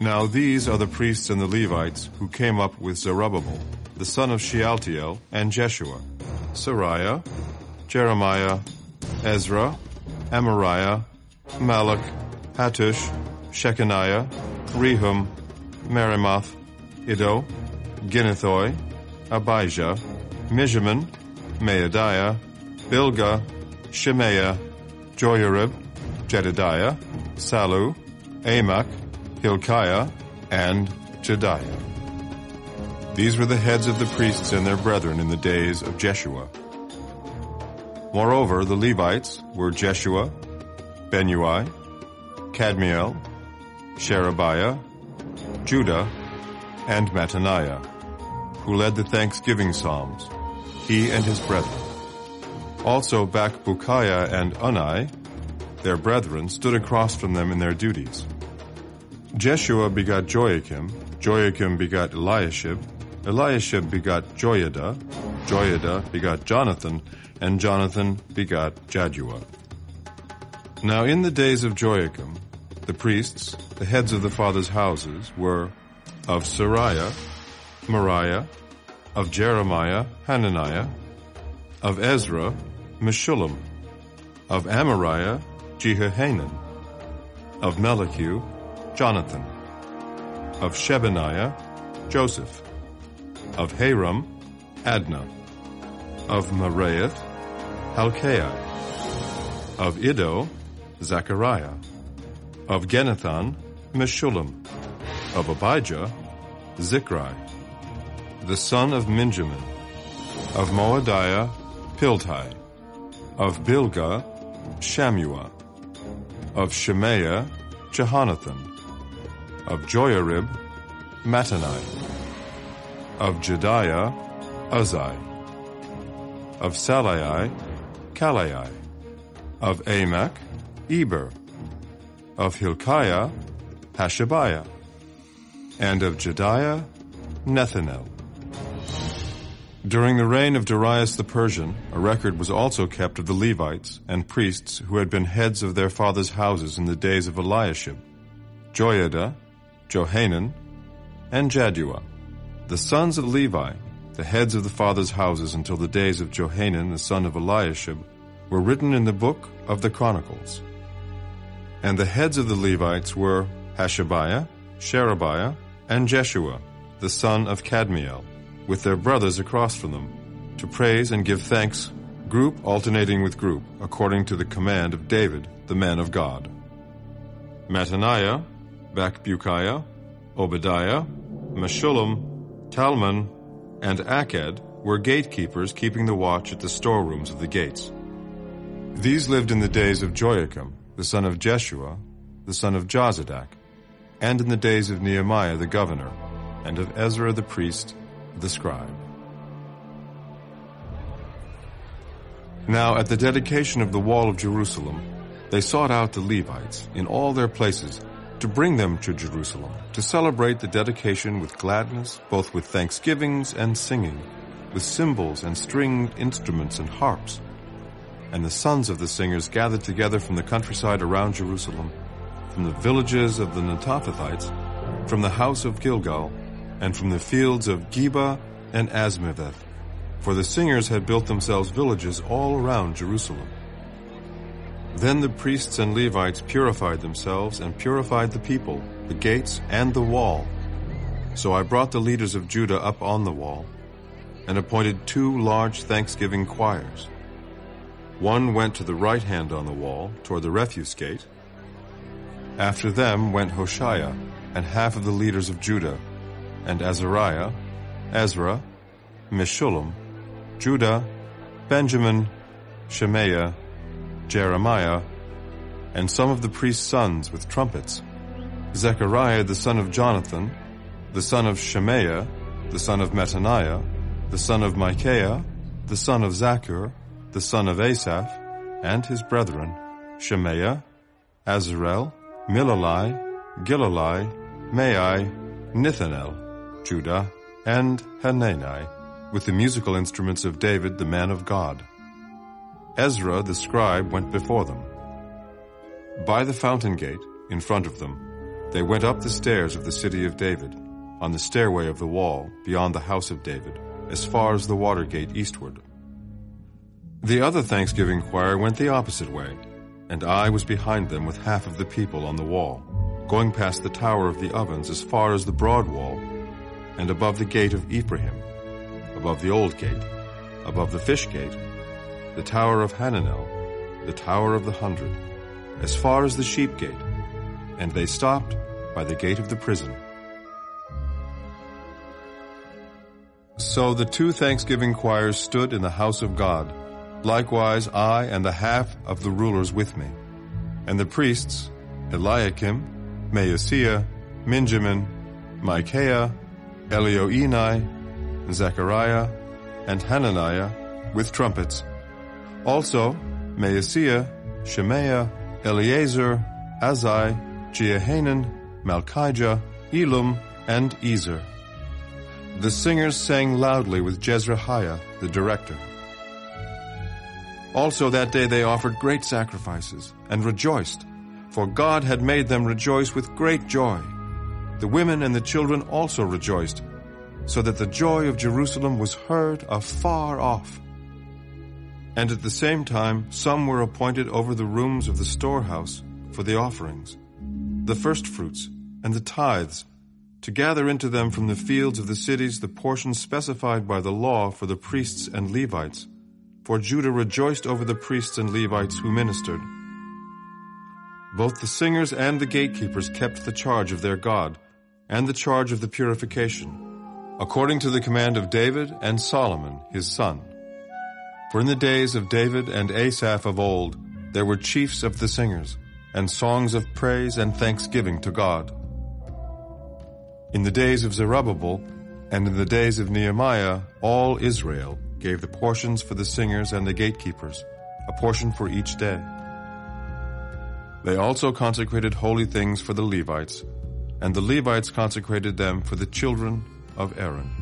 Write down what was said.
Now these are the priests and the Levites who came up with Zerubbabel, the son of Shealtiel, and Jeshua, Seraiah, Jeremiah, Ezra, Amariah, Malluch, Hattush, Shechaniah, Rehum, Meremoth, Iddo, Ginnethoi, Abijah, Mijamin, Maadiah, Bilgah, Shemaiah, Joiarib, Jedediah, Sallu, Amok, Hilkiah, and Jedaiah. These were the heads of the priests and their brethren in the days of Jeshua. Moreover, the Levites were Jeshua, Binnui, Kadmiel, Sherebiah, Judah, and Mattaniah, who led the thanksgiving psalms, he and his brethren. Also Bakbukiah and Unni, their brethren, stood across from them in their duties. Jeshua begot Joiakim, Joiakim begot Eliashib, Eliashib begot Joiada, Joiada begot Jonathan, and Jonathan begot Jaddua. Now in the days of Joiakim, the priests, the heads of the fathers' houses, were of Seraiah, Meraiah, of Jeremiah, Hananiah, of Ezra, Meshullam, of Amariah, Jehohanan, of Melichu, Jonathan, of Shebaniah, Joseph, of Harim, Adna, of Meraioth, Helkai, of Iddo, Zechariah, of Ginnethon, Meshullam, of Abijah, Zichri, the son of Minjamin, of Moadiah, Piltai, of Bilgah, Shammua, of Shemaiah, Jehonathan, of Joiarib, Mattenai, of Jedaiah, Uzai, of Sallai, Kallai, of Amok, Eber, of Hilkiah, Hashabiah, and of Jedaiah, Nethanel. During the reign of Darius the Persian, a record was also kept of the Levites and priests who had been heads of their fathers' houses in the days of Eliashib, Joiada, Johanan, and Jaddua, the sons of Levi, the heads of the fathers' houses until the days of Johanan the son of Eliashib, were written in the book of the Chronicles. And the heads of the Levites were Hashabiah, Sherebiah, and Jeshua, the son of Kadmiel, with their brothers across from them, to praise and give thanks, group alternating with group, according to the command of David, the man of God. Mattaniah, Bakbukiah, Obadiah, Meshullam, Talmon, and Aked were gatekeepers keeping the watch at the storerooms of the gates. These lived in the days of Joiakim, the son of Jeshua, the son of Jozadak, and in the days of Nehemiah the governor, and of Ezra the priest, the scribe. Now at the dedication of the wall of Jerusalem, they sought out the Levites in all their places to bring them to Jerusalem, to celebrate the dedication with gladness, both with thanksgivings and singing, with cymbals and stringed instruments and harps, and the sons of the singers gathered together from the countryside around Jerusalem, from the villages of the Netophathites, from the house of Gilgal, and from the fields of Geba and Azmaveth. For the singers had built themselves villages all around Jerusalem. Then the priests and Levites purified themselves and purified the people, the gates, and the wall. So I brought the leaders of Judah up on the wall, and appointed two large thanksgiving choirs one went to the right hand on the wall, toward the refuse gate. After them went Hoshaiah and half of the leaders of Judah, and Azariah, Ezra, Meshullam, Judah, Benjamin, Shemaiah, Jeremiah, and some of the priest's sons with trumpets, Zechariah the son of Jonathan, the son of Shemaiah, the son of Mattaniah, the son of Michaiah, the son of Zaccur, the son of Asaph, and his brethren, Shemaiah, Azarel, Milalai, Gilalai, Maai, Nethanel, Judah, and Hanani, with the musical instruments of David the man of God. Ezra the scribe went before them. By the fountain gate, in front of them, they went up the stairs of the city of David, on the stairway of the wall, beyond the house of David, as far as the water gate eastward. The other thanksgiving choir went the opposite way, and I was behind them with half of the people on the wall, going past the tower of the ovens as far as the broad wall, and above the gate of Ephraim, above the old gate, above the fish gate, the tower of Hananel, the tower of the hundred, as far as the sheep gate, and they stopped by the gate of the prison. So the two thanksgiving choirs stood in the house of God, likewise I and the half of the rulers with me. And the priests, Eliakim, Maaseiah, Minjamin, Michaiah, Elioenai, Zechariah, and Hananiah with trumpets. Also Maaseiah, Shemaiah, Eleazar, Azai, Jehohanan, Malchijah, Elam, and Ezer. The singers sang loudly with Jezrahiah, the director. Also that day they offered great sacrifices and rejoiced, for God had made them rejoice with great joy. The women and the children also rejoiced, so that the joy of Jerusalem was heard afar off. And at the same time some were appointed over the rooms of the storehouse for the offerings, the firstfruits, and the tithes, to gather into them from the fields of the cities the portions specified by the law for the priests and Levites. For Judah rejoiced over the priests and Levites who ministered. Both the singers and the gatekeepers kept the charge of their God, and the charge of the purification, according to the command of David and Solomon his son. For in the days of David and Asaph of old, there were chiefs of the singers, and songs of praise and thanksgiving to God. In the days of Zerubbabel, and in the days of Nehemiah, all Israel gave the portions for the singers and the gatekeepers, a portion for each day. They also consecrated holy things for the Levites, and the Levites consecrated them for the children of Aaron.